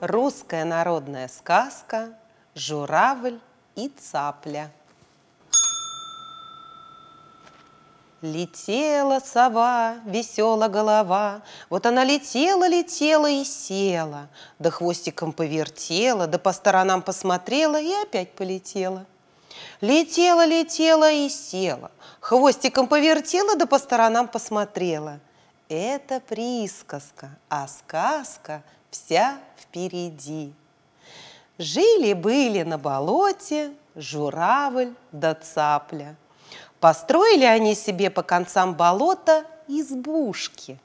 Русская народная сказка «Журавль и цапля». Летела сова, весела голова, Вот она летела, летела и села, Да хвостиком повертела, да по сторонам посмотрела И опять полетела. Летела, летела и села, Хвостиком повертела, да по сторонам посмотрела. Это присказка, а сказка вся впереди. Жили-были на болоте журавль да цапля – Построили они себе по концам болота избушки.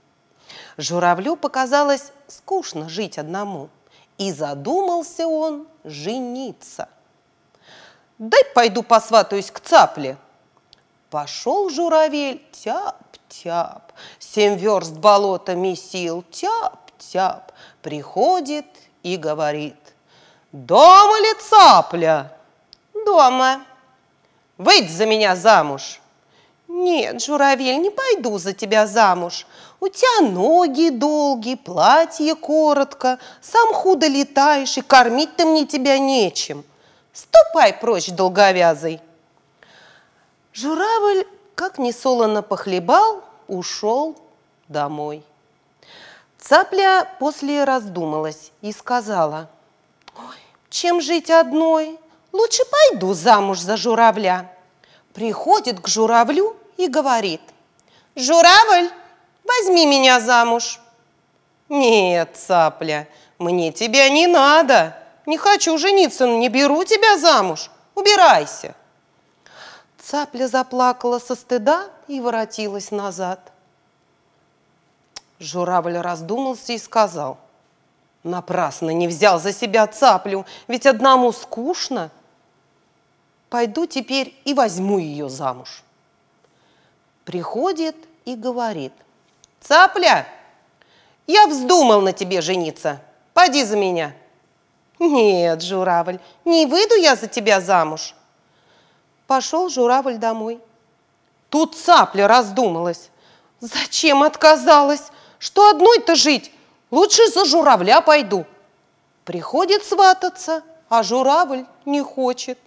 Журавлю показалось скучно жить одному, и задумался он жениться. «Дай пойду посватаюсь к цапле». Пошел журавель, тяп-тяп, семь верст болота месил, тяп-тяп, приходит и говорит, «Дома ли цапля?» «Дома». Выйдь за меня замуж!» «Нет, журавель, не пойду за тебя замуж. У тебя ноги долгие, платье коротко, сам худо летаешь, и кормить-то мне тебя нечем. Ступай прочь, долговязый!» Журавль, как несолоно похлебал, ушел домой. Цапля после раздумалась и сказала, «Ой, чем жить одной? Лучше пойду замуж за журавля. Приходит к журавлю и говорит, «Журавль, возьми меня замуж». «Нет, цапля, мне тебя не надо. Не хочу жениться, не беру тебя замуж. Убирайся». Цапля заплакала со стыда и воротилась назад. Журавль раздумался и сказал, «Напрасно не взял за себя цаплю, ведь одному скучно» пойду теперь и возьму ее замуж. Приходит и говорит, цапля, я вздумал на тебе жениться, поди за меня. Нет, журавль, не выйду я за тебя замуж. Пошел журавль домой. Тут цапля раздумалась. Зачем отказалась? Что одной-то жить? Лучше за журавля пойду. Приходит свататься, а журавль не хочет.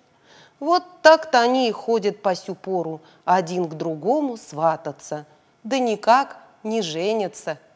Вот так-то они и ходят по сю пору, один к другому свататься, да никак не женятся –